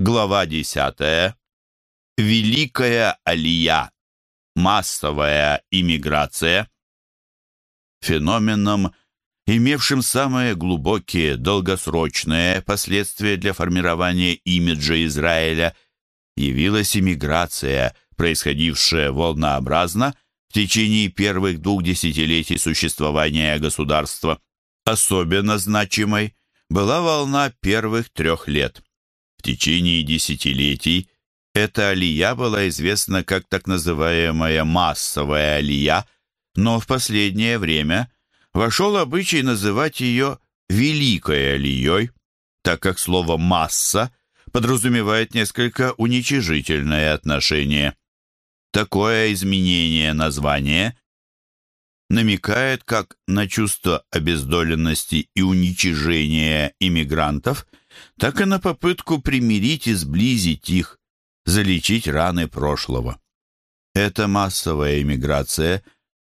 Глава 10. Великая алия. Массовая иммиграция. Феноменом, имевшим самые глубокие долгосрочные последствия для формирования имиджа Израиля, явилась иммиграция, происходившая волнообразно в течение первых двух десятилетий существования государства. Особенно значимой была волна первых трех лет – течение десятилетий эта алия была известна как так называемая массовая алия, но в последнее время вошел обычай называть ее «великой алией», так как слово «масса» подразумевает несколько уничижительное отношение. Такое изменение названия намекает как на чувство обездоленности и уничижения иммигрантов – так и на попытку примирить и сблизить их, залечить раны прошлого. Эта массовая эмиграция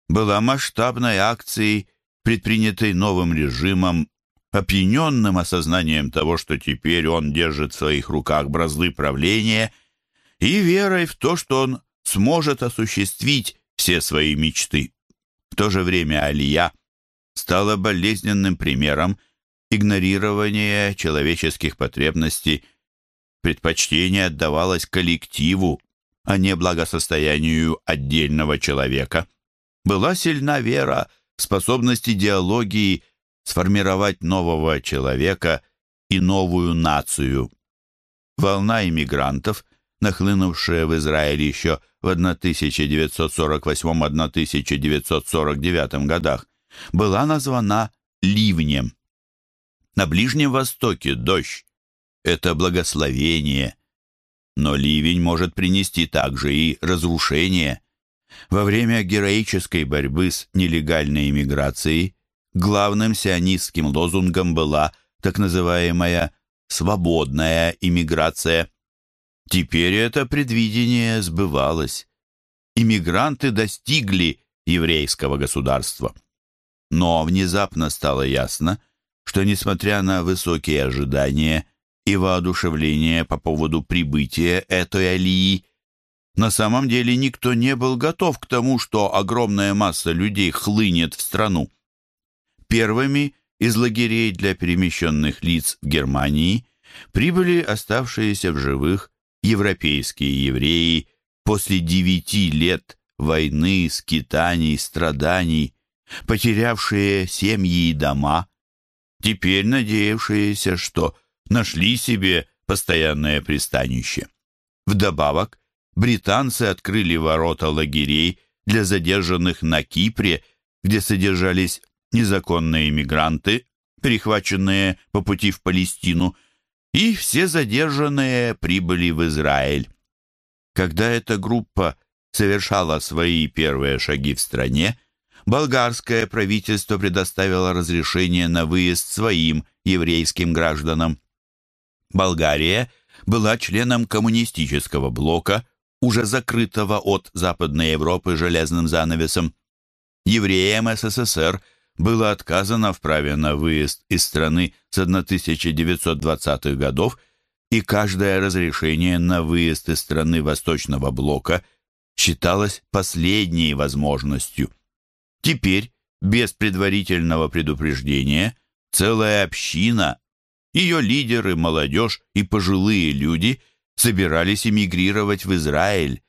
была масштабной акцией, предпринятой новым режимом, опьяненным осознанием того, что теперь он держит в своих руках бразды правления, и верой в то, что он сможет осуществить все свои мечты. В то же время Алия стала болезненным примером игнорирование человеческих потребностей, предпочтение отдавалось коллективу, а не благосостоянию отдельного человека. Была сильна вера в способность идеологии сформировать нового человека и новую нацию. Волна иммигрантов, нахлынувшая в Израиль еще в 1948-1949 годах, была названа ливнем. На Ближнем Востоке дождь — это благословение. Но ливень может принести также и разрушение. Во время героической борьбы с нелегальной иммиграцией главным сионистским лозунгом была так называемая «свободная иммиграция». Теперь это предвидение сбывалось. Иммигранты достигли еврейского государства. Но внезапно стало ясно, что, несмотря на высокие ожидания и воодушевление по поводу прибытия этой алии, на самом деле никто не был готов к тому, что огромная масса людей хлынет в страну. Первыми из лагерей для перемещенных лиц в Германии прибыли оставшиеся в живых европейские евреи после девяти лет войны, скитаний, страданий, потерявшие семьи и дома, теперь надеявшиеся, что нашли себе постоянное пристанище. Вдобавок, британцы открыли ворота лагерей для задержанных на Кипре, где содержались незаконные иммигранты, перехваченные по пути в Палестину, и все задержанные прибыли в Израиль. Когда эта группа совершала свои первые шаги в стране, болгарское правительство предоставило разрешение на выезд своим еврейским гражданам. Болгария была членом коммунистического блока, уже закрытого от Западной Европы железным занавесом. Евреям СССР было отказано в праве на выезд из страны с 1920-х годов, и каждое разрешение на выезд из страны Восточного блока считалось последней возможностью. Теперь, без предварительного предупреждения, целая община, ее лидеры, молодежь и пожилые люди собирались эмигрировать в Израиль.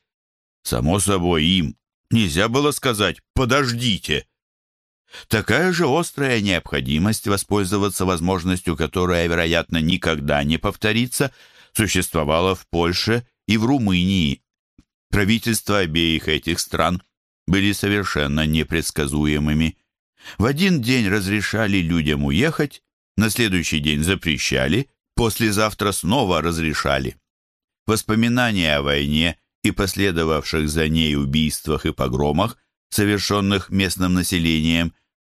Само собой, им нельзя было сказать «подождите». Такая же острая необходимость воспользоваться возможностью, которая, вероятно, никогда не повторится, существовала в Польше и в Румынии. Правительства обеих этих стран были совершенно непредсказуемыми. В один день разрешали людям уехать, на следующий день запрещали, послезавтра снова разрешали. Воспоминания о войне и последовавших за ней убийствах и погромах, совершенных местным населением,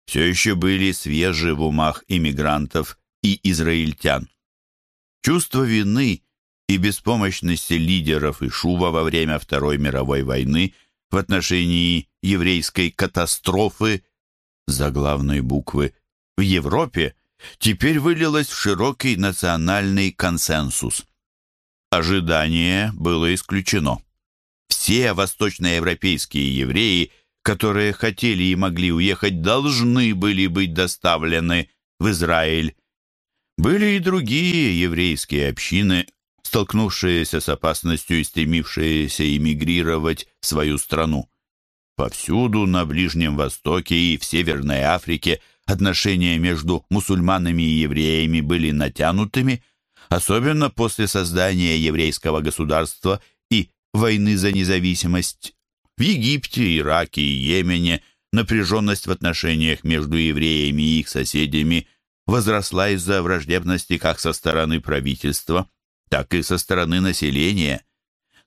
все еще были свежи в умах иммигрантов и израильтян. Чувство вины и беспомощности лидеров и Шува во время Второй мировой войны – в отношении еврейской катастрофы заглавной буквы в Европе теперь вылилось в широкий национальный консенсус. Ожидание было исключено. Все восточноевропейские евреи, которые хотели и могли уехать, должны были быть доставлены в Израиль. Были и другие еврейские общины, столкнувшиеся с опасностью и стремившиеся эмигрировать в свою страну. Повсюду на Ближнем Востоке и в Северной Африке отношения между мусульманами и евреями были натянутыми, особенно после создания еврейского государства и войны за независимость. В Египте, Ираке и Йемене напряженность в отношениях между евреями и их соседями возросла из-за враждебности как со стороны правительства, так и со стороны населения.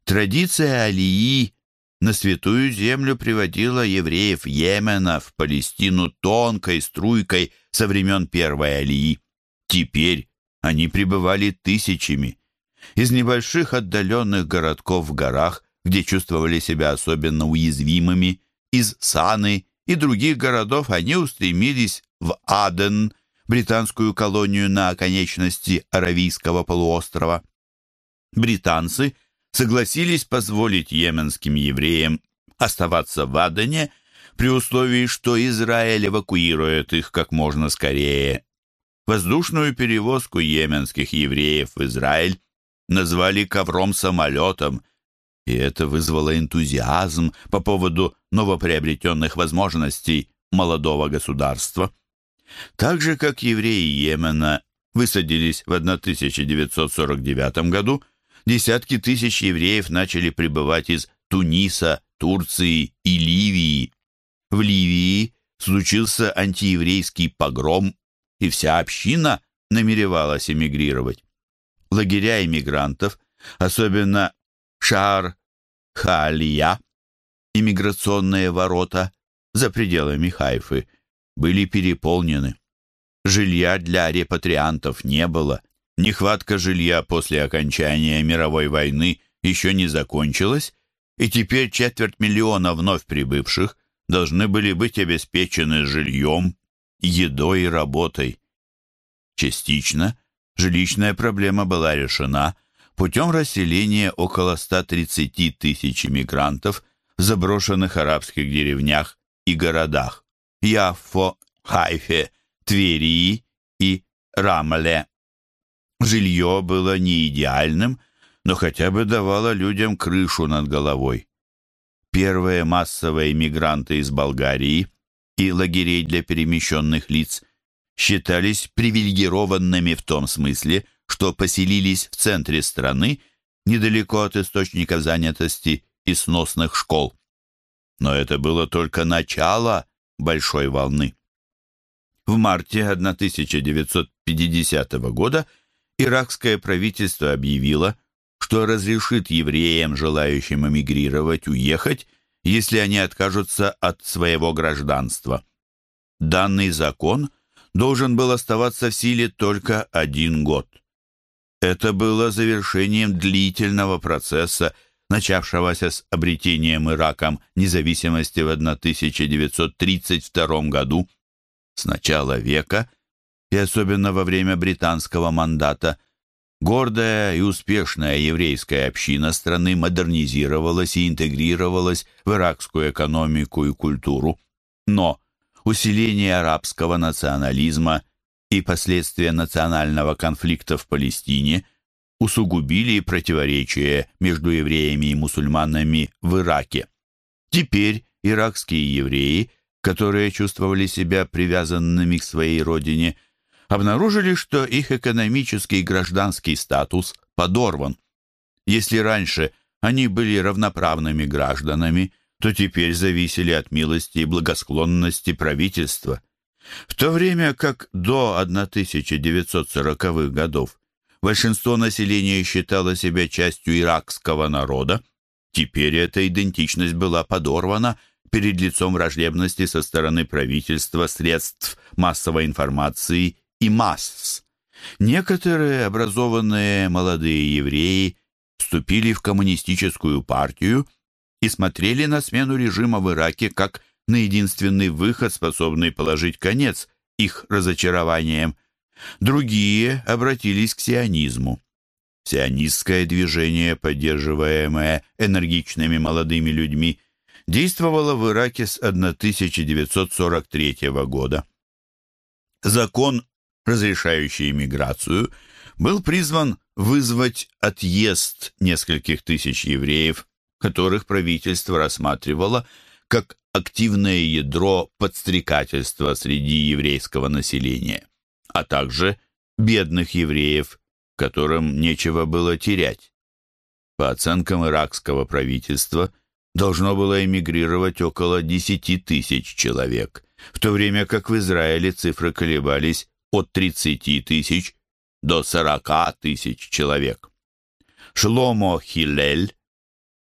Традиция Алии на святую землю приводила евреев Йемена в Палестину тонкой струйкой со времен первой Алии. Теперь они пребывали тысячами. Из небольших отдаленных городков в горах, где чувствовали себя особенно уязвимыми, из Саны и других городов они устремились в Аден, британскую колонию на оконечности Аравийского полуострова. Британцы согласились позволить йеменским евреям оставаться в Адене при условии, что Израиль эвакуирует их как можно скорее. Воздушную перевозку йеменских евреев в Израиль назвали ковром-самолетом, и это вызвало энтузиазм по поводу новоприобретенных возможностей молодого государства. Так же, как евреи Йемена высадились в 1949 году, десятки тысяч евреев начали прибывать из Туниса, Турции и Ливии. В Ливии случился антиеврейский погром, и вся община намеревалась эмигрировать. Лагеря иммигрантов, особенно Шар-Халия, иммиграционные ворота за пределами Хайфы, были переполнены. Жилья для репатриантов не было. Нехватка жилья после окончания мировой войны еще не закончилась, и теперь четверть миллиона вновь прибывших должны были быть обеспечены жильем, едой и работой. Частично жилищная проблема была решена путем расселения около 130 тысяч иммигрантов в заброшенных арабских деревнях и городах Яффо, Хайфе, Твери и Рамле. Жилье было не идеальным, но хотя бы давало людям крышу над головой. Первые массовые мигранты из Болгарии и лагерей для перемещенных лиц считались привилегированными в том смысле, что поселились в центре страны, недалеко от источников занятости и сносных школ. Но это было только начало большой волны. В марте 1950 года иракское правительство объявило, что разрешит евреям, желающим эмигрировать, уехать, если они откажутся от своего гражданства. Данный закон должен был оставаться в силе только один год. Это было завершением длительного процесса, начавшегося с обретением Ираком независимости в 1932 году. С начала века, и особенно во время британского мандата, гордая и успешная еврейская община страны модернизировалась и интегрировалась в иракскую экономику и культуру. Но усиление арабского национализма и последствия национального конфликта в Палестине усугубили противоречия между евреями и мусульманами в Ираке. Теперь иракские евреи, которые чувствовали себя привязанными к своей родине, обнаружили, что их экономический и гражданский статус подорван. Если раньше они были равноправными гражданами – то теперь зависели от милости и благосклонности правительства. В то время как до 1940-х годов большинство населения считало себя частью иракского народа, теперь эта идентичность была подорвана перед лицом враждебности со стороны правительства, средств массовой информации и масс. Некоторые образованные молодые евреи вступили в коммунистическую партию и смотрели на смену режима в Ираке как на единственный выход, способный положить конец их разочарованиям. Другие обратились к сионизму. Сионистское движение, поддерживаемое энергичными молодыми людьми, действовало в Ираке с 1943 года. Закон, разрешающий иммиграцию, был призван вызвать отъезд нескольких тысяч евреев, которых правительство рассматривало как активное ядро подстрекательства среди еврейского населения, а также бедных евреев, которым нечего было терять. По оценкам иракского правительства, должно было эмигрировать около 10 тысяч человек, в то время как в Израиле цифры колебались от 30 тысяч до 40 тысяч человек. Шломо Хилель,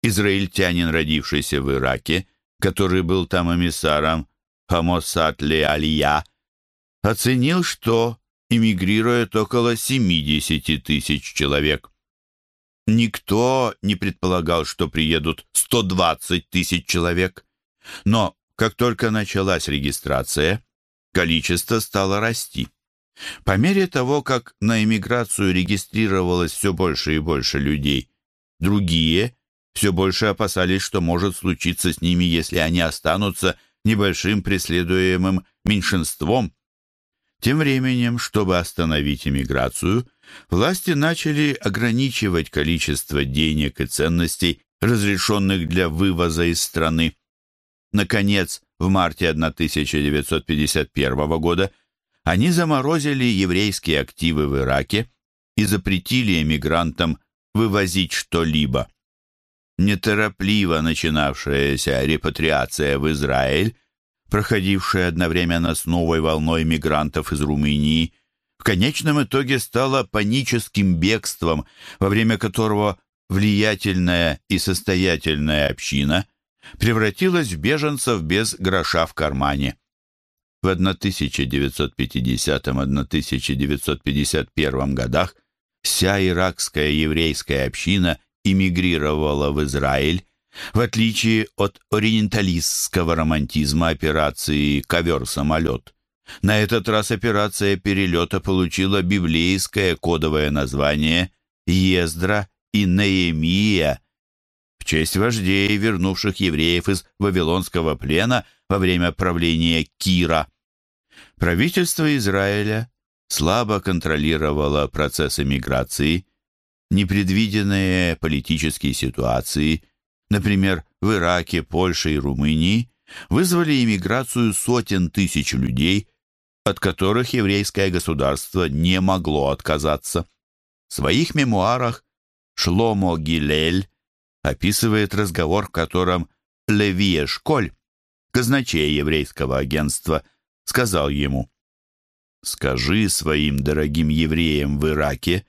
израильтянин, родившийся в Ираке, который был там эмиссаром Хамосат Ле Алия, оценил, что эмигрирует около 70 тысяч человек. Никто не предполагал, что приедут 120 тысяч человек. Но как только началась регистрация, количество стало расти. По мере того, как на эмиграцию регистрировалось все больше и больше людей, другие все больше опасались, что может случиться с ними, если они останутся небольшим преследуемым меньшинством, тем временем, чтобы остановить иммиграцию, власти начали ограничивать количество денег и ценностей, разрешенных для вывоза из страны. Наконец, в марте 1951 года они заморозили еврейские активы в Ираке и запретили эмигрантам вывозить что-либо. Неторопливо начинавшаяся репатриация в Израиль проходившая одновременно с новой волной мигрантов из Румынии, в конечном итоге стала паническим бегством, во время которого влиятельная и состоятельная община превратилась в беженцев без гроша в кармане. В 1950-1951 годах вся иракская еврейская община эмигрировала в Израиль, в отличие от ориенталистского романтизма операции «Ковер-самолет». На этот раз операция перелета получила библейское кодовое название «Ездра» и «Неемия» в честь вождей, вернувших евреев из Вавилонского плена во время правления Кира. Правительство Израиля слабо контролировало процесс эмиграции, непредвиденные политические ситуации – например, в Ираке, Польше и Румынии, вызвали иммиграцию сотен тысяч людей, от которых еврейское государство не могло отказаться. В своих мемуарах Шломо Гилель описывает разговор, в котором Леви Эшколь, казначей еврейского агентства, сказал ему «Скажи своим дорогим евреям в Ираке,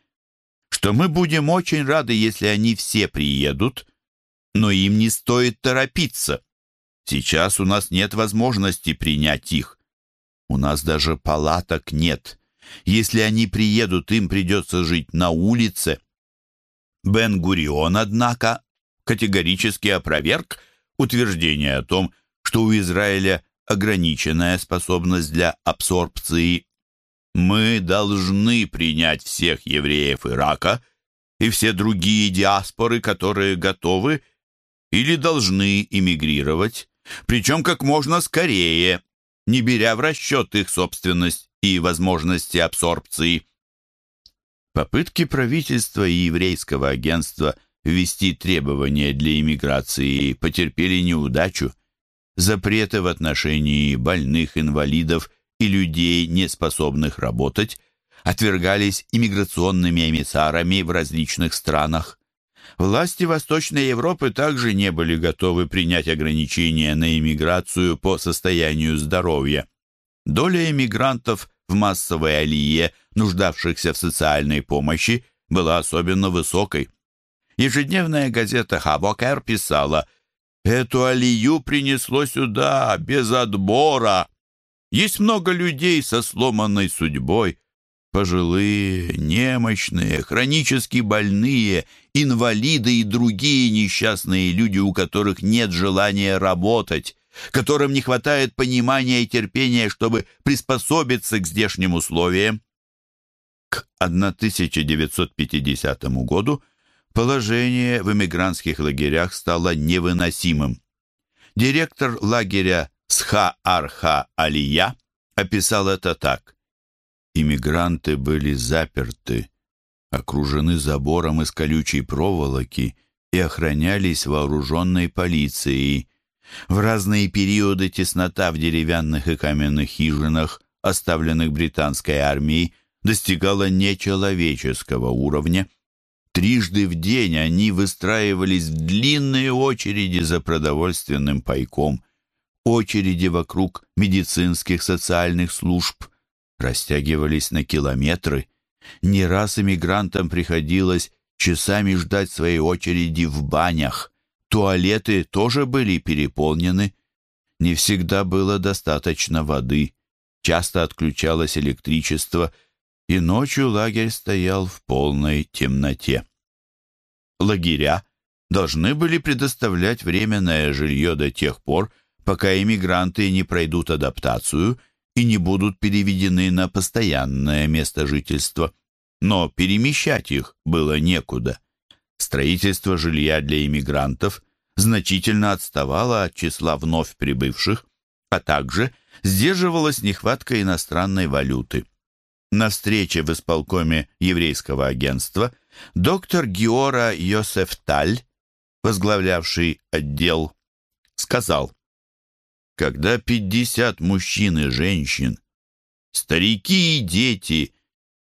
что мы будем очень рады, если они все приедут, но им не стоит торопиться. Сейчас у нас нет возможности принять их. У нас даже палаток нет. Если они приедут, им придется жить на улице. Бен-Гурион, однако, категорически опроверг утверждение о том, что у Израиля ограниченная способность для абсорбции. Мы должны принять всех евреев Ирака и все другие диаспоры, которые готовы или должны эмигрировать, причем как можно скорее, не беря в расчет их собственность и возможности абсорбции. Попытки правительства и еврейского агентства ввести требования для иммиграции потерпели неудачу. Запреты в отношении больных, инвалидов и людей, не способных работать, отвергались иммиграционными эмиссарами в различных странах. Власти Восточной Европы также не были готовы принять ограничения на иммиграцию по состоянию здоровья. Доля эмигрантов в массовой алие, нуждавшихся в социальной помощи, была особенно высокой. Ежедневная газета «Хабокер» писала «Эту алию принесло сюда без отбора. Есть много людей со сломанной судьбой, Пожилые, немощные, хронически больные, инвалиды и другие несчастные люди, у которых нет желания работать, которым не хватает понимания и терпения, чтобы приспособиться к здешним условиям. К 1950 году положение в эмигрантских лагерях стало невыносимым. Директор лагеря Сха-Арха Алия описал это так. Иммигранты были заперты, окружены забором из колючей проволоки и охранялись вооруженной полицией. В разные периоды теснота в деревянных и каменных хижинах, оставленных британской армией, достигала нечеловеческого уровня. Трижды в день они выстраивались в длинные очереди за продовольственным пайком. Очереди вокруг медицинских социальных служб растягивались на километры. Не раз эмигрантам приходилось часами ждать своей очереди в банях. Туалеты тоже были переполнены. Не всегда было достаточно воды. Часто отключалось электричество, и ночью лагерь стоял в полной темноте. Лагеря должны были предоставлять временное жилье до тех пор, пока иммигранты не пройдут адаптацию и не будут переведены на постоянное место жительства но перемещать их было некуда. Строительство жилья для иммигрантов значительно отставало от числа вновь прибывших, а также сдерживалась нехватка иностранной валюты. На встрече в исполкоме еврейского агентства доктор Геора Йосефталь, возглавлявший отдел, сказал, «Когда 50 мужчин и женщин, старики и дети –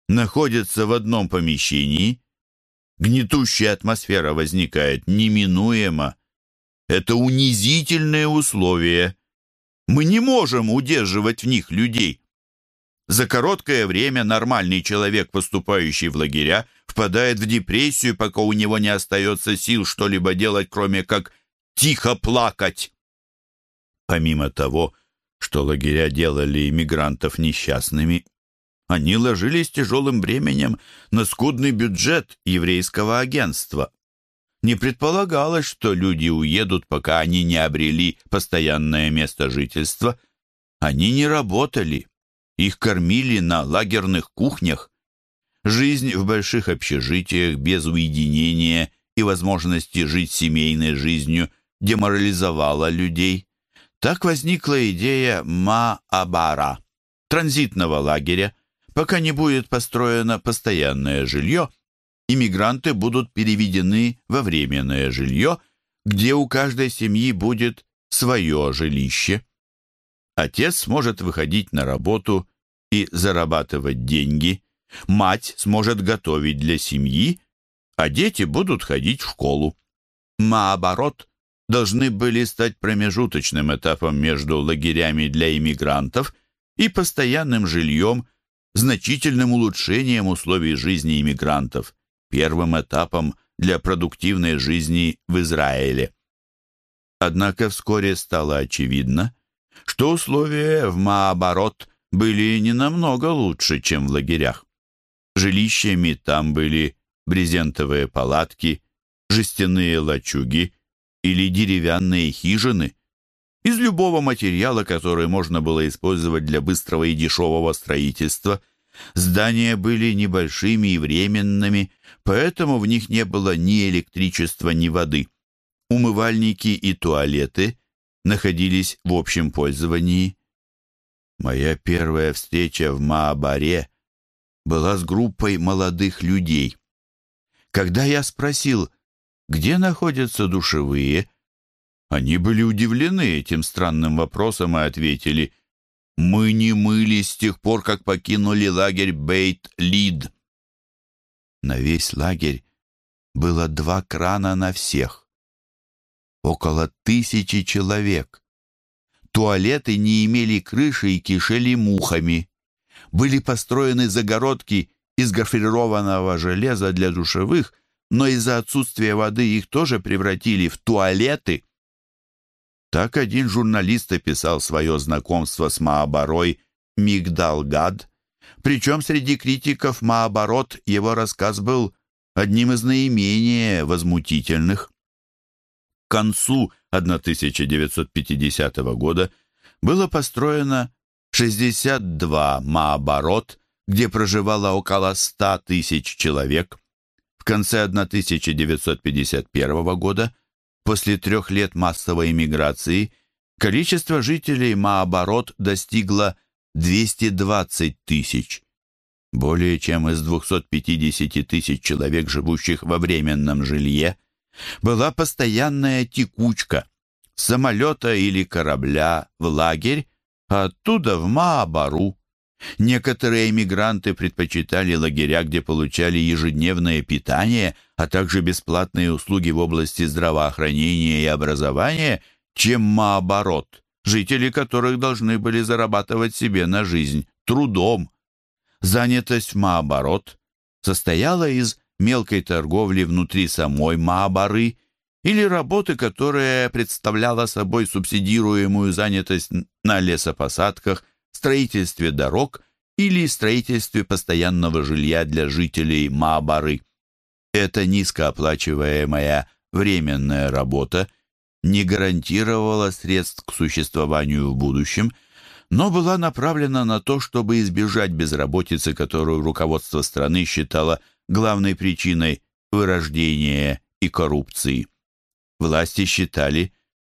находятся в одном помещении, гнетущая атмосфера возникает неминуемо. Это унизительные условия. Мы не можем удерживать в них людей. За короткое время нормальный человек, поступающий в лагеря, впадает в депрессию, пока у него не остается сил что-либо делать, кроме как тихо плакать. Помимо того, что лагеря делали иммигрантов несчастными, они ложились тяжелым бременем на скудный бюджет еврейского агентства. Не предполагалось, что люди уедут, пока они не обрели постоянное место жительства. Они не работали. Их кормили на лагерных кухнях. Жизнь в больших общежитиях без уединения и возможности жить семейной жизнью деморализовала людей. Так возникла идея Ма-Абара, транзитного лагеря, Пока не будет построено постоянное жилье, иммигранты будут переведены во временное жилье, где у каждой семьи будет свое жилище. Отец сможет выходить на работу и зарабатывать деньги, мать сможет готовить для семьи, а дети будут ходить в школу. Наоборот, должны были стать промежуточным этапом между лагерями для иммигрантов и постоянным жильем значительным улучшением условий жизни иммигрантов, первым этапом для продуктивной жизни в Израиле. Однако вскоре стало очевидно, что условия в Маоборот были не намного лучше, чем в лагерях. Жилищами там были брезентовые палатки, жестяные лачуги или деревянные хижины из любого материала, который можно было использовать для быстрого и дешевого строительства. Здания были небольшими и временными, поэтому в них не было ни электричества, ни воды. Умывальники и туалеты находились в общем пользовании. Моя первая встреча в Маабаре была с группой молодых людей. Когда я спросил, где находятся душевые, они были удивлены этим странным вопросом и ответили, «Мы не мылись с тех пор, как покинули лагерь Бейт-Лид». На весь лагерь было два крана на всех. Около тысячи человек. Туалеты не имели крыши и кишели мухами. Были построены загородки из гофрированного железа для душевых, но из-за отсутствия воды их тоже превратили в туалеты. Так один журналист описал свое знакомство с Маабарой Мигдалгад, причем среди критиков Маабарот его рассказ был одним из наименее возмутительных. К концу 1950 года было построено 62 Маабарот, где проживало около 100 тысяч человек. В конце 1951 года, после трех лет массовой эмиграции, количество жителей Маоборот достигло 220 тысяч. Более чем из 250 тысяч человек, живущих во временном жилье, была постоянная текучка с самолета или корабля в лагерь, а оттуда в Маабару. Некоторые эмигранты предпочитали лагеря, где получали ежедневное питание, а также бесплатные услуги в области здравоохранения и образования, чем Маабарот, жители которых должны были зарабатывать себе на жизнь трудом. Занятость в Маабарот состояла из мелкой торговли внутри самой Маабары или работы, которая представляла собой субсидируемую занятость на лесопосадках – строительстве дорог или строительстве постоянного жилья для жителей Маабары. Эта низкооплачиваемая временная работа не гарантировала средств к существованию в будущем, но была направлена на то, чтобы избежать безработицы, которую руководство страны считало главной причиной вырождения и коррупции. Власти считали,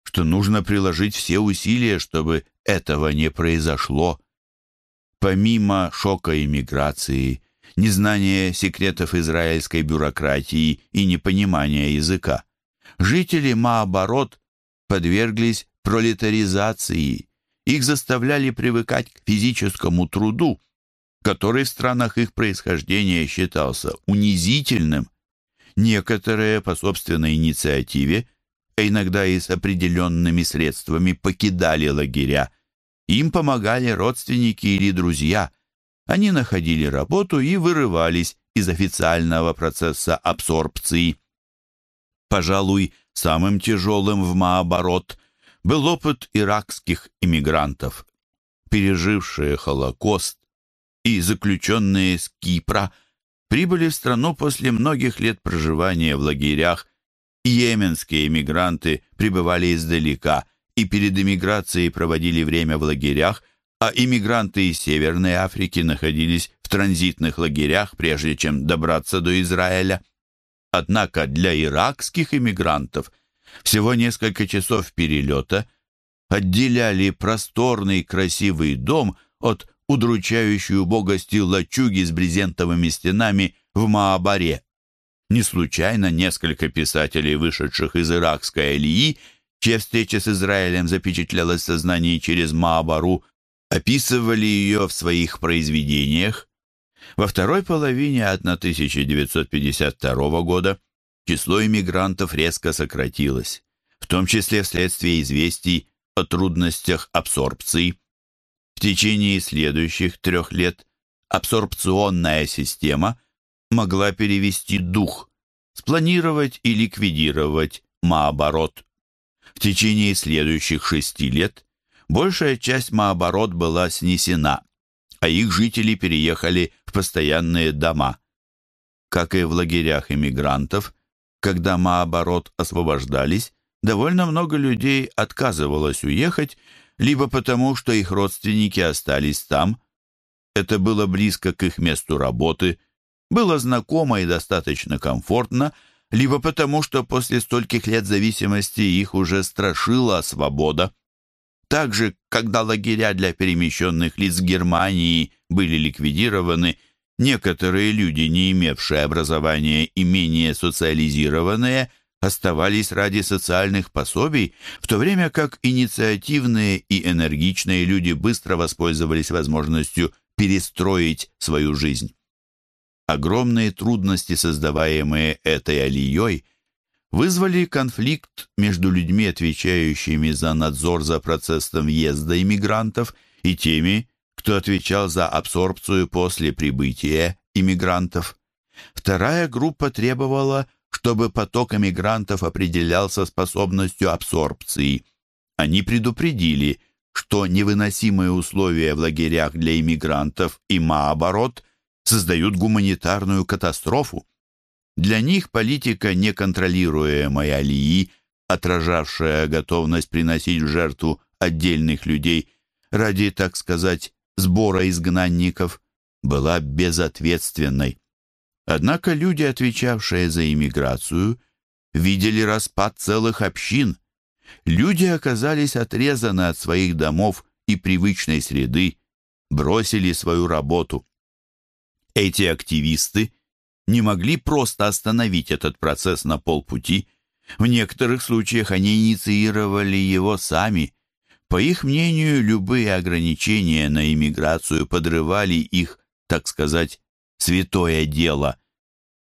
что нужно приложить все усилия, чтобы этого не произошло. Помимо шока иммиграции, незнания секретов израильской бюрократии и непонимания языка, жители Маоборот подверглись пролетаризации. Их заставляли привыкать к физическому труду, который в странах их происхождения считался унизительным. Некоторые по собственной инициативе, а иногда и с определенными средствами покидали лагеря, им помогали родственники или друзья. Они находили работу и вырывались из официального процесса абсорбции. Пожалуй, самым тяжелым в Маоборот был опыт иракских иммигрантов. Пережившие Холокост и заключенные с Кипра прибыли в страну после многих лет проживания в лагерях. Йеменские иммигранты прибывали издалека – и перед эмиграцией проводили время в лагерях, а иммигранты из Северной Африки находились в транзитных лагерях, прежде чем добраться до Израиля. Однако для иракских иммигрантов всего несколько часов перелета отделяли просторный красивый дом от удручающей убогости лачуги с брезентовыми стенами в Маабаре. Не случайно несколько писателей, вышедших из иракской Алии, чья встреча с Израилем запечатлелась в сознании через Маабару, описывали ее в своих произведениях. Во второй половине 1952 года число иммигрантов резко сократилось, в том числе вследствие известий о трудностях абсорбции. В течение следующих трех лет абсорбционная система могла перевести дух, спланировать и ликвидировать Маоборот. В течение следующих шести лет большая часть Маоборот была снесена, а их жители переехали в постоянные дома. Как и в лагерях иммигрантов, когда Маоборот освобождались, довольно много людей отказывалось уехать, либо потому, что их родственники остались там, это было близко к их месту работы, было знакомо и достаточно комфортно, либо потому, что после стольких лет зависимости их уже страшила свобода. Также, когда лагеря для перемещенных лиц Германии были ликвидированы, некоторые люди, не имевшие образования и менее социализированные, оставались ради социальных пособий, в то время как инициативные и энергичные люди быстро воспользовались возможностью перестроить свою жизнь. Огромные трудности, создаваемые этой алией, вызвали конфликт между людьми, отвечающими за надзор за процессом въезда иммигрантов, и теми, кто отвечал за абсорбцию после прибытия иммигрантов. Вторая группа требовала, чтобы поток иммигрантов определялся способностью абсорбции. Они предупредили, что невыносимые условия в лагерях для иммигрантов и наоборот создают гуманитарную катастрофу. Для них политика неконтролируемой алии, отражавшая готовность приносить в жертву отдельных людей ради, так сказать, сбора изгнанников, была безответственной. Однако люди, отвечавшие за иммиграцию, видели распад целых общин. Люди оказались отрезаны от своих домов и привычной среды, бросили свою работу. Эти активисты не могли просто остановить этот процесс на полпути. В некоторых случаях они инициировали его сами. По их мнению, любые ограничения на иммиграцию подрывали их, так сказать, святое дело.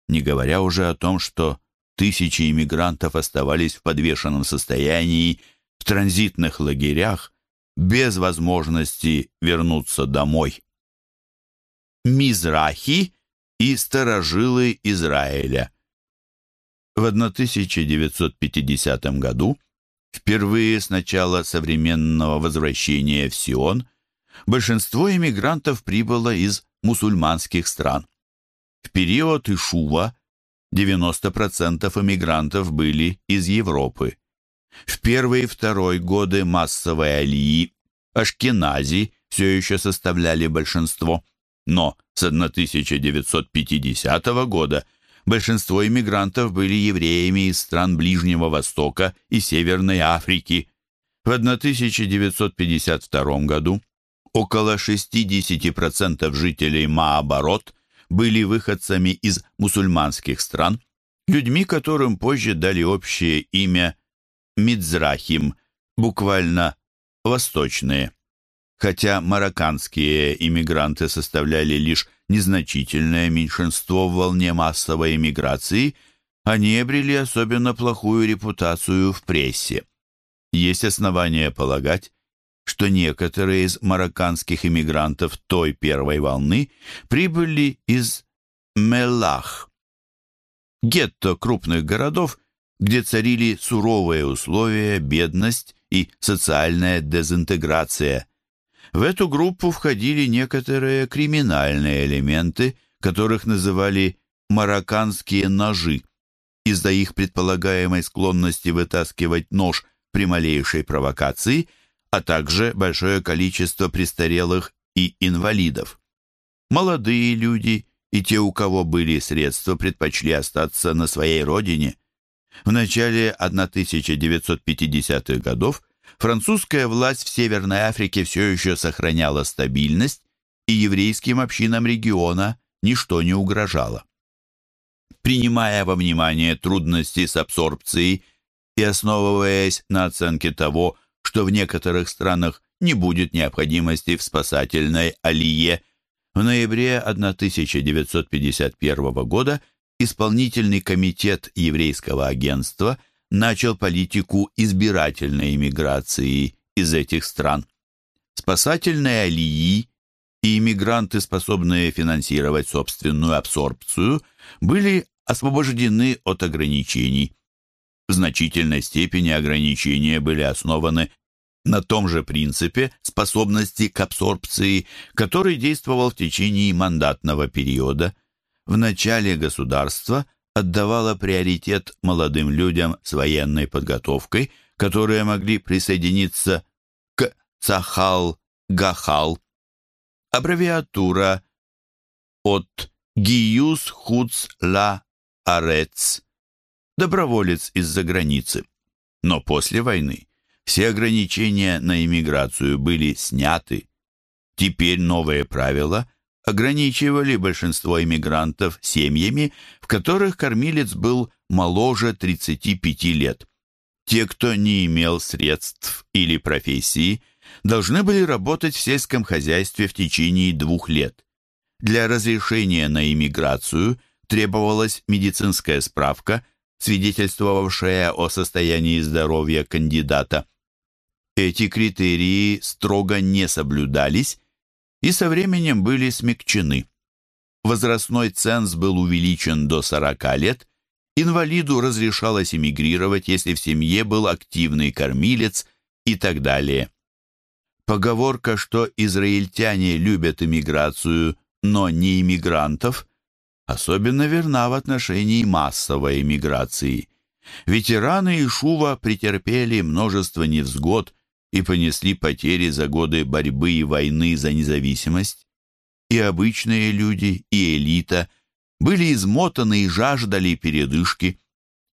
Не говоря уже о том, что тысячи иммигрантов оставались в подвешенном состоянии в транзитных лагерях без возможности вернуться домой. Мизрахи и старожилы Израиля. В 1950 году, впервые с начала современного возвращения в Сион, большинство иммигрантов прибыло из мусульманских стран. В период Ишува 90% иммигрантов были из Европы. В первый и второй годы массовой алии ашкенази все еще составляли большинство, но с 1950 года большинство иммигрантов были евреями из стран Ближнего Востока и Северной Африки. В 1952 году около 60% жителей Маабарот были выходцами из мусульманских стран, людьми, которым позже дали общее имя Мидзрахим, буквально «восточные». Хотя марокканские иммигранты составляли лишь незначительное меньшинство в волне массовой иммиграции, они обрели особенно плохую репутацию в прессе. Есть основания полагать, что некоторые из марокканских иммигрантов той первой волны прибыли из Мелах, гетто крупных городов, где царили суровые условия, бедность и социальная дезинтеграция. В эту группу входили некоторые криминальные элементы, которых называли «марокканские ножи», из-за их предполагаемой склонности вытаскивать нож при малейшей провокации, а также большое количество престарелых и инвалидов. Молодые люди и те, у кого были средства, предпочли остаться на своей родине. В начале 1950-х годов французская власть в Северной Африке все еще сохраняла стабильность, и еврейским общинам региона ничто не угрожало. Принимая во внимание трудности с абсорбцией и основываясь на оценке того, что в некоторых странах не будет необходимости в спасательной алие, в ноябре 1951 года исполнительный комитет еврейского агентства начал политику избирательной иммиграции из этих стран. Спасательные алии и иммигранты, способные финансировать собственную абсорбцию, были освобождены от ограничений. В значительной степени ограничения были основаны на том же принципе способности к абсорбции, который действовал в течение мандатного периода. В начале государство отдавало приоритет молодым людям с военной подготовкой, которые могли присоединиться к Цахал-Гахал. Аббревиатура от Гиюс Хуц Ла Арец, доброволец из-за границы. Но после войны все ограничения на иммиграцию были сняты. Теперь новые правила ограничивали большинство иммигрантов семьями, в которых кормилец был моложе 35 лет. Те, кто не имел средств или профессии, должны были работать в сельском хозяйстве в течение двух лет. Для разрешения на иммиграцию требовалась медицинская справка, свидетельствовавшая о состоянии здоровья кандидата. Эти критерии строго не соблюдались и со временем были смягчены. Возрастной ценз был увеличен до 40 лет, инвалиду разрешалось эмигрировать, если в семье был активный кормилец и так далее. Поговорка, что израильтяне любят иммиграцию, но не иммигрантов, особенно верна в отношении массовой иммиграции. Ветераны Ишува претерпели множество невзгод и понесли потери за годы борьбы и войны за независимость. и обычные люди, и элита были измотаны и жаждали передышки.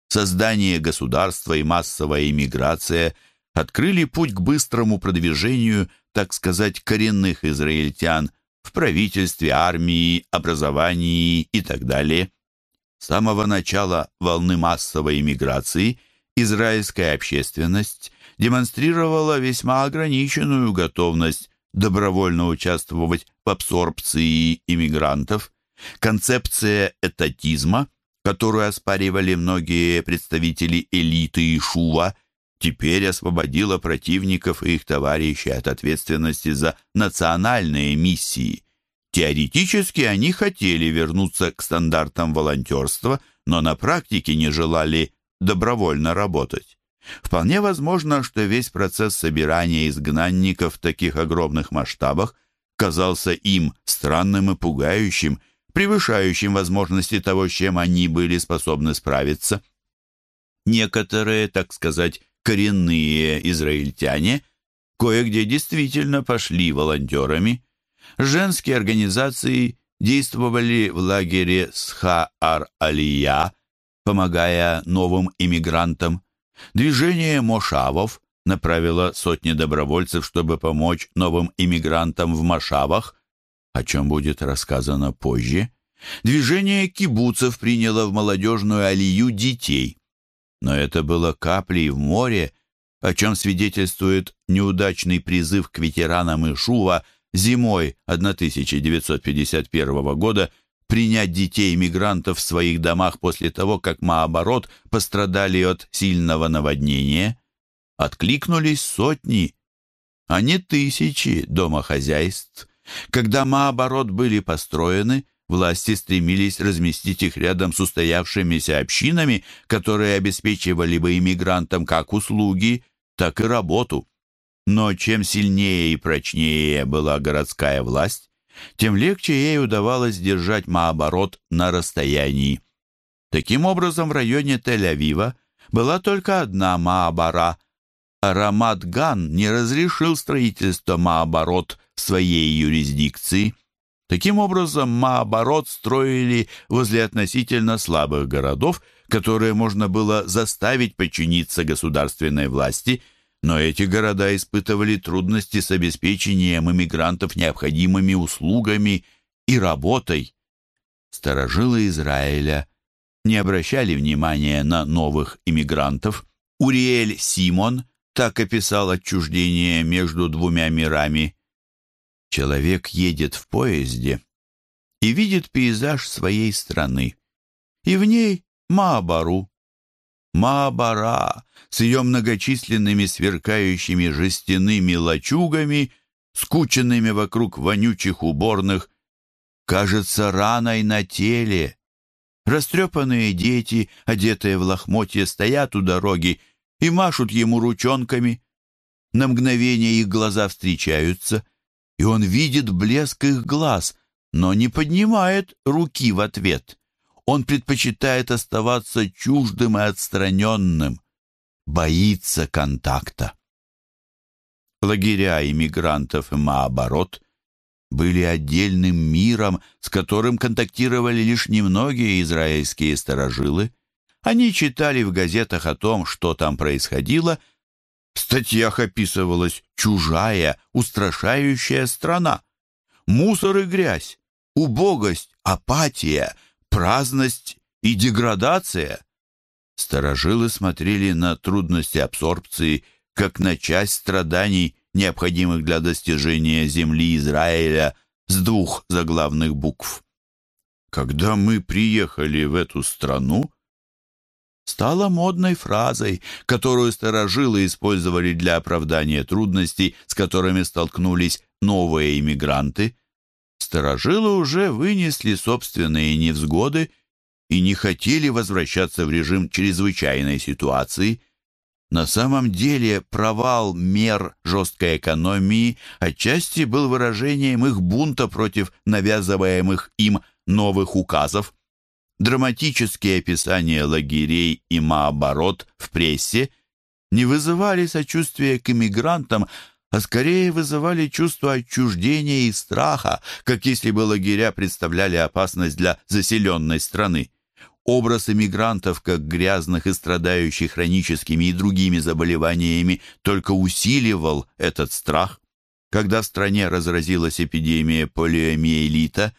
Создание государства и массовая иммиграция открыли путь к быстрому продвижению, так сказать, коренных израильтян в правительстве, армии, образовании и так далее. С самого начала волны массовой иммиграции израильская общественность демонстрировала весьма ограниченную готовность добровольно участвовать в абсорбции иммигрантов. Концепция этатизма, которую оспаривали многие представители элиты и Шува, теперь освободила противников и их товарищей от ответственности за национальные миссии. Теоретически они хотели вернуться к стандартам волонтерства, но на практике не желали добровольно работать. Вполне возможно, что весь процесс собирания изгнанников в таких огромных масштабах казался им странным и пугающим, превышающим возможности того, с чем они были способны справиться. Некоторые, так сказать, коренные израильтяне кое-где действительно пошли волонтерами. Женские организации действовали в лагере Сха-Ар-Алия, помогая новым иммигрантам. Движение Мошавов направило сотни добровольцев, чтобы помочь новым иммигрантам в Машавах, о чем будет рассказано позже. Движение кибуцев приняло в молодежную алию детей. Но это было каплей в море, о чем свидетельствует неудачный призыв к ветеранам Ишува зимой 1951 года принять детей-иммигрантов в своих домах после того, как Маоборот пострадали от сильного наводнения. Откликнулись сотни, а не тысячи домохозяйств. Когда Маоборот были построены, власти стремились разместить их рядом с устоявшимися общинами, которые обеспечивали бы иммигрантам как услуги, так и работу. Но чем сильнее и прочнее была городская власть, тем легче ей удавалось держать Маоборот на расстоянии. Таким образом, в районе Тель-Авива была только одна Маабара, а Рамат-Ган не разрешил строительство Маоборот в своей юрисдикции. Таким образом, Маоборот строили возле относительно слабых городов, которые можно было заставить подчиниться государственной власти – но эти города испытывали трудности с обеспечением иммигрантов необходимыми услугами и работой. Старожилы Израиля не обращали внимания на новых иммигрантов. Уриэль Симон так описал отчуждение между двумя мирами. Человек едет в поезде и видит пейзаж своей страны, и в ней Маабару, Маабара с ее многочисленными сверкающими жестяными лачугами, скученными вокруг вонючих уборных, кажется раной на теле. Растрепанные дети, одетые в лохмотья, стоят у дороги и машут ему ручонками. На мгновение их глаза встречаются, и он видит блеск их глаз, но не поднимает руки в ответ. Он предпочитает оставаться чуждым и отстраненным, боится контакта. Лагеря иммигрантов и Маоборот были отдельным миром, с которым контактировали лишь немногие израильские сторожилы. Они читали в газетах о том, что там происходило. В статьях описывалась чужая, устрашающая страна. Мусор и грязь, убогость, апатия — праздность и деградация. Старожилы смотрели на трудности абсорбции как на часть страданий, необходимых для достижения земли Израиля с двух заглавных букв. Когда мы приехали в эту страну, стала модной фразой, которую старожилы использовали для оправдания трудностей, с которыми столкнулись новые иммигранты. Старожилы уже вынесли собственные невзгоды и не хотели возвращаться в режим чрезвычайной ситуации. На самом деле провал мер жесткой экономии отчасти был выражением их бунта против навязываемых им новых указов. Драматические описания лагерей и маоборот в прессе не вызывали сочувствия к иммигрантам, а скорее вызывали чувство отчуждения и страха, как если бы лагеря представляли опасность для заселенной страны. Образ эмигрантов, как грязных и страдающих хроническими и другими заболеваниями, только усиливал этот страх. Когда в стране разразилась эпидемия полиомиелита,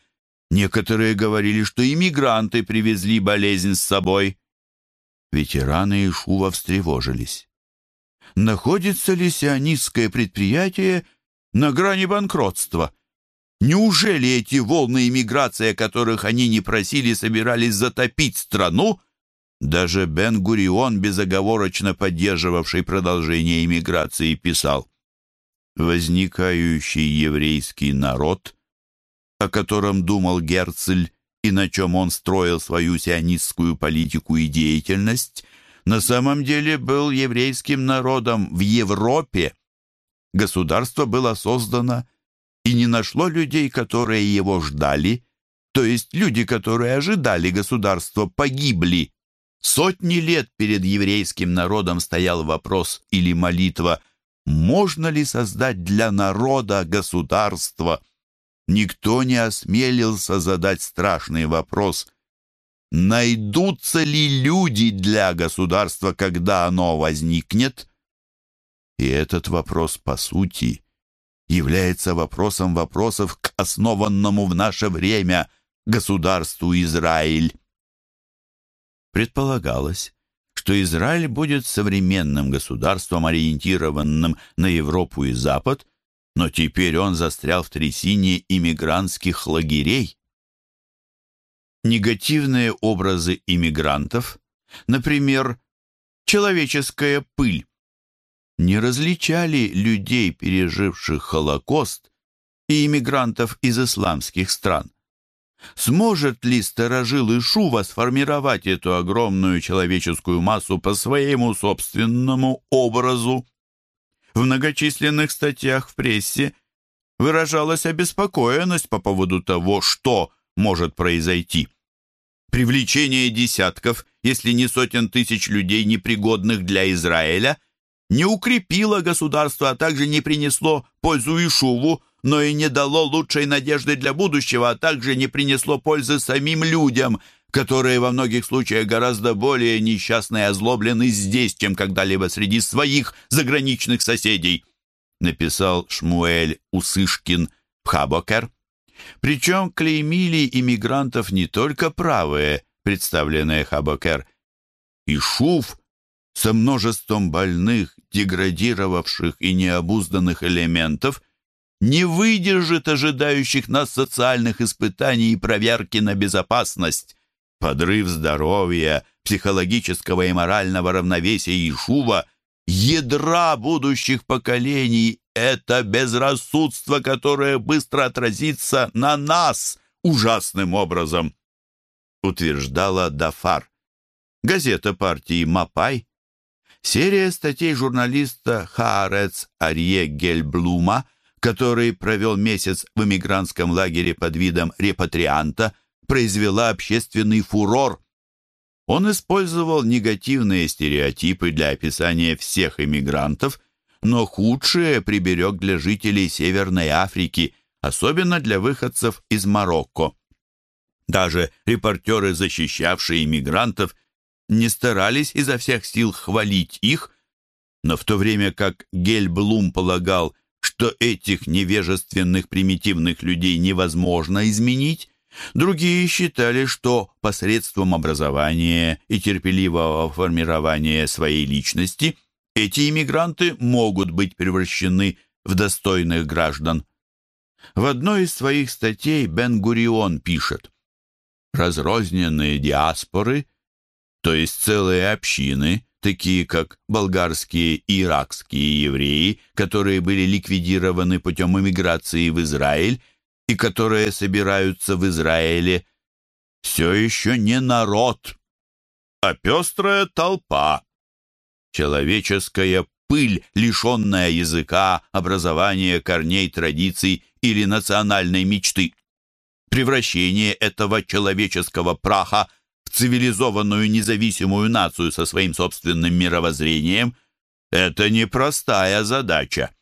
некоторые говорили, что иммигранты привезли болезнь с собой. Ветераны Ишува встревожились находится ли сионистское предприятие на грани банкротства. Неужели эти волны иммиграции, о которых они не просили, собирались затопить страну? Даже Бен-Гурион, безоговорочно поддерживавший продолжение иммиграции, писал «Возникающий еврейский народ, о котором думал Герцель и на чем он строил свою сионистскую политику и деятельность, на самом деле был еврейским народом в Европе. Государство было создано и не нашло людей, которые его ждали, то есть люди, которые ожидали государства, погибли. Сотни лет перед еврейским народом стоял вопрос или молитва «Можно ли создать для народа государство?» Никто не осмелился задать страшный вопрос найдутся ли люди для государства, когда оно возникнет? И этот вопрос, по сути, является вопросом вопросов к основанному в наше время государству Израиль. Предполагалось, что Израиль будет современным государством, ориентированным на Европу и Запад, но теперь он застрял в трясине иммигрантских лагерей негативные образы иммигрантов, например, человеческая пыль, не различали людей, переживших Холокост, и иммигрантов из исламских стран. Сможет ли сторожил Ишува сформировать эту огромную человеческую массу по своему собственному образу? В многочисленных статьях в прессе выражалась обеспокоенность по поводу того, что может произойти. Привлечение десятков, если не сотен тысяч людей, непригодных для Израиля, не укрепило государство, а также не принесло пользу Ишуву, но и не дало лучшей надежды для будущего, а также не принесло пользы самим людям, которые во многих случаях гораздо более несчастны и озлоблены здесь, чем когда-либо среди своих заграничных соседей, написал Шмуэль Усышкин Пхабокер. Причем клеймили иммигрантов не только правые, представленные Хабокер, и Шуф со множеством больных, деградировавших и необузданных элементов не выдержит ожидающих нас социальных испытаний и проверки на безопасность. Подрыв здоровья, психологического и морального равновесия Ишува, ядра будущих поколений это безрассудство, которое быстро отразится на нас ужасным образом, утверждала Дафар. Газета партии «Мапай» Серия статей журналиста Хаарец Арье Гельблума, который провел месяц в эмигрантском лагере под видом репатрианта, произвела общественный фурор. Он использовал негативные стереотипы для описания всех эмигрантов – но худшее приберег для жителей Северной Африки, особенно для выходцев из Марокко. Даже репортеры, защищавшие иммигрантов, не старались изо всех сил хвалить их, но в то время как Гельблум полагал, что этих невежественных примитивных людей невозможно изменить, другие считали, что посредством образования и терпеливого формирования своей личности – эти иммигранты могут быть превращены в достойных граждан. В одной из своих статей Бен-Гурион пишет, «Разрозненные диаспоры, то есть целые общины, такие как болгарские и иракские евреи, которые были ликвидированы путем эмиграции в Израиль и которые собираются в Израиле, все еще не народ, а пестрая толпа, Человеческая пыль, лишенная языка, образования, корней, традиций или национальной мечты. Превращение этого человеческого праха в цивилизованную независимую нацию со своим собственным мировоззрением – это непростая задача.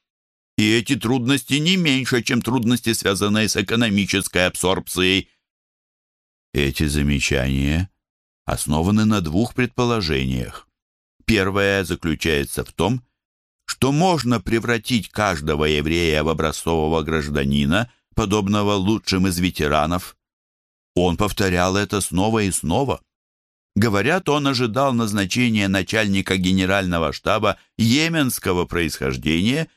И эти трудности не меньше, чем трудности, связанные с экономической абсорбцией. Эти замечания основаны на двух предположениях. Первое заключается в том, что можно превратить каждого еврея в образцового гражданина, подобного лучшим из ветеранов. Он повторял это снова и снова. Говорят, он ожидал назначения начальника генерального штаба йеменского происхождения.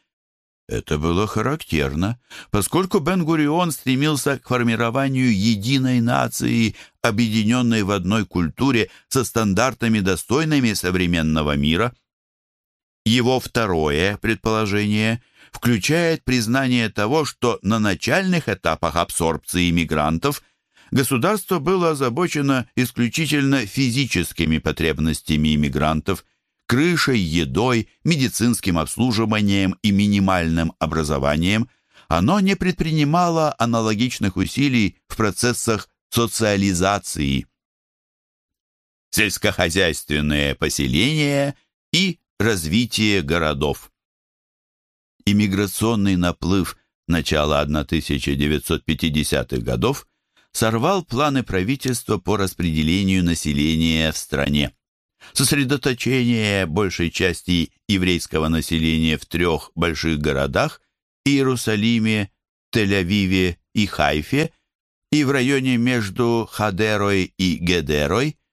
Это было характерно, поскольку Бен-Гурион стремился к формированию единой нации, объединенной в одной культуре со стандартами, достойными современного мира. Его второе предположение включает признание того, что на начальных этапах абсорбции мигрантов – государство было озабочено исключительно физическими потребностями иммигрантов, крышей, едой, медицинским обслуживанием и минимальным образованием, оно не предпринимало аналогичных усилий в процессах социализации. Сельскохозяйственные поселения и развитие городов. Иммиграционный наплыв начала 1950-х годов сорвал планы правительства по распределению населения в стране. Сосредоточение большей части еврейского населения в трех больших городах – Иерусалиме, Тель-Авиве и Хайфе и в районе между Хадерой и Гедерой –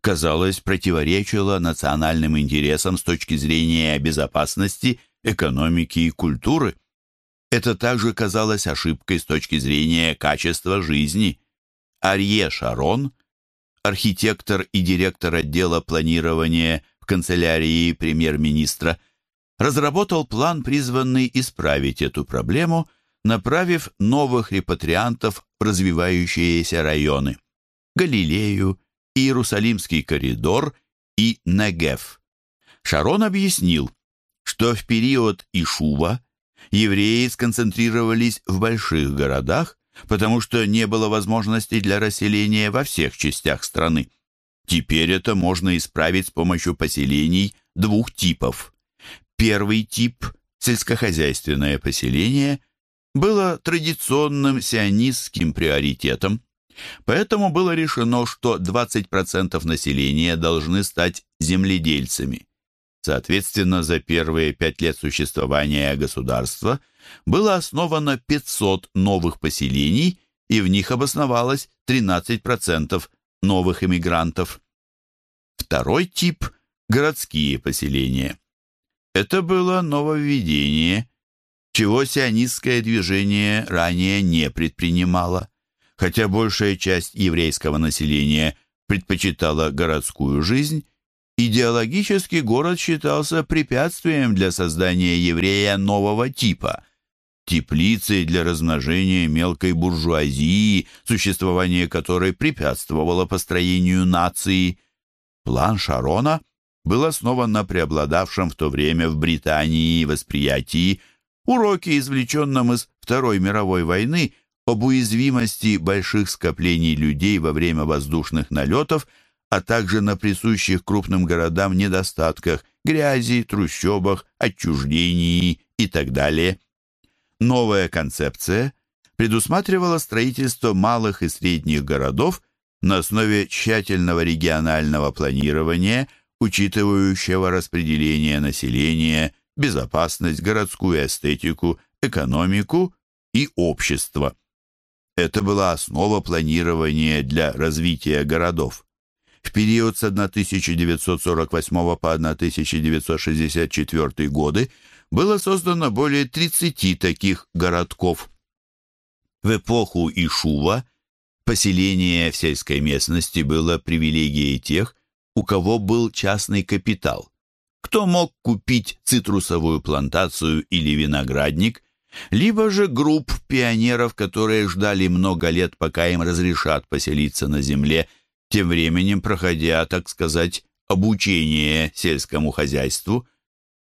казалось, противоречило национальным интересам с точки зрения безопасности, экономики и культуры. Это также казалось ошибкой с точки зрения качества жизни. Арье Шарон, архитектор и директор отдела планирования в канцелярии премьер-министра, разработал план, призванный исправить эту проблему, направив новых репатриантов в развивающиеся районы – Галилею, Иерусалимский коридор и Негев. Шарон объяснил, что в период Ишува евреи сконцентрировались в больших городах, потому что не было возможности для расселения во всех частях страны. Теперь это можно исправить с помощью поселений двух типов. Первый тип – сельскохозяйственное поселение – было традиционным сионистским приоритетом, поэтому было решено, что 20% населения должны стать земледельцами. Соответственно, за первые пять лет существования государства было основано 500 новых поселений, и в них обосновалось 13% новых иммигрантов. Второй тип – городские поселения. Это было нововведение, чего сионистское движение ранее не предпринимало. Хотя большая часть еврейского населения предпочитала городскую жизнь, Идеологически город считался препятствием для создания еврея нового типа, теплицей для размножения мелкой буржуазии, существование которой препятствовало построению нации. План Шарона был основан на преобладавшем в то время в Британии восприятии уроки, извлеченном из Второй мировой войны, об уязвимости больших скоплений людей во время воздушных налетов – а также на присущих крупным городам недостатках грязи, трущобах, отчуждении и так далее. Новая концепция предусматривала строительство малых и средних городов на основе тщательного регионального планирования, учитывающего распределение населения, безопасность, городскую эстетику, экономику и общество. Это была основа планирования для развития городов. В период с 1948 по 1964 годы было создано более 30 таких городков. В эпоху Ишува поселение в сельской местности было привилегией тех, у кого был частный капитал. Кто мог купить цитрусовую плантацию или виноградник, либо же групп пионеров, которые ждали много лет, пока им разрешат поселиться на земле – тем временем проходя, так сказать, обучение сельскому хозяйству.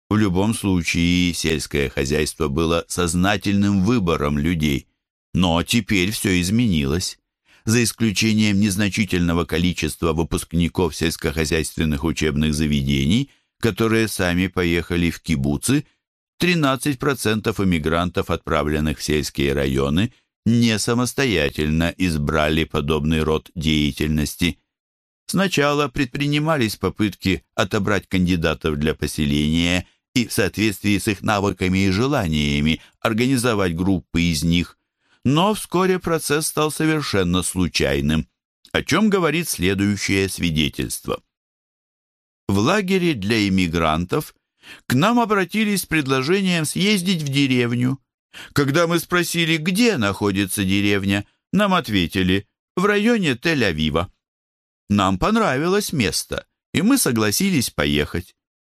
В любом случае, сельское хозяйство было сознательным выбором людей. Но теперь все изменилось. За исключением незначительного количества выпускников сельскохозяйственных учебных заведений, которые сами поехали в кибуцы, 13% иммигрантов, отправленных в сельские районы, не самостоятельно избрали подобный род деятельности. Сначала предпринимались попытки отобрать кандидатов для поселения и в соответствии с их навыками и желаниями организовать группы из них, но вскоре процесс стал совершенно случайным, о чем говорит следующее свидетельство. В лагере для иммигрантов к нам обратились с предложением съездить в деревню. Когда мы спросили, где находится деревня, нам ответили «в районе Тель-Авива». Нам понравилось место, и мы согласились поехать.